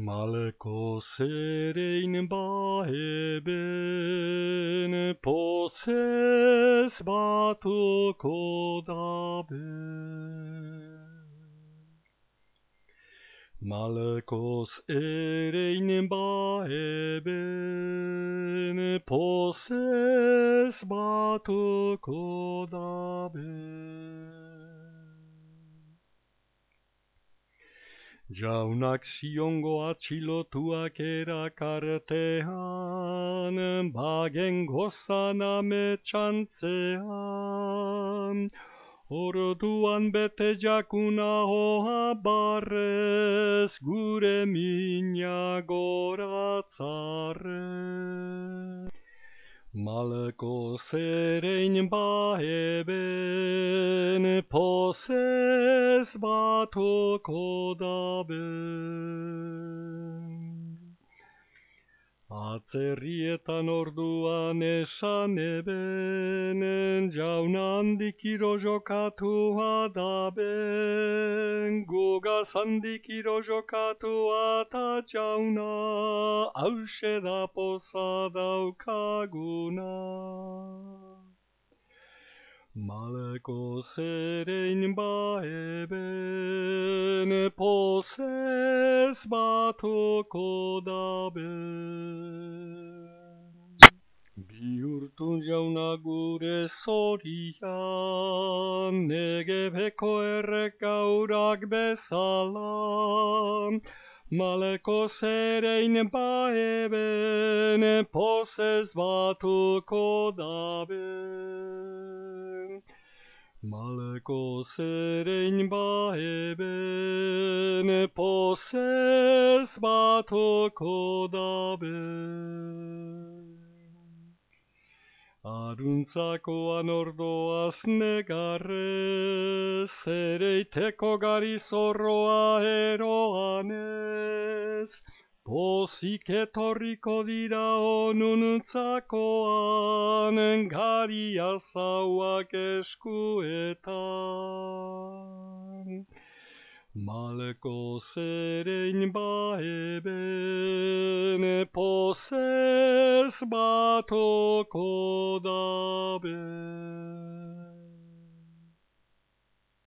Malko zerein baeben pozez batuko dabe. Malkoz erein baeben pozez batuko dabe. Jaunak ziongo atxilotuak erakartean, bagen gozan ametxantzean. Orduan bete jakuna hoa barrez, gure mina goratzarrez. Malko zerein baeben pozez batuko dabe. Atzerrietan orduan esan ebenen jaun handik iro jokatu adaben gugaz handik iro jokatu ata jauna hause da poza daukaguna. Maleko zerein baeben batuko dabe. Bihurtu jauna gure zorian, nege beko errekaurak bezala. Maleko zerein baeben pozez batuko dabe. Maleko zerein baeben batuko dabe. Aruntzakoan ordoaz negarrez, zereiteko gari zorroa eroanez. Pozik etorriko dira onuntzakoan, gari azauak eskuetan. Malcosere in bae bene poses bato coda.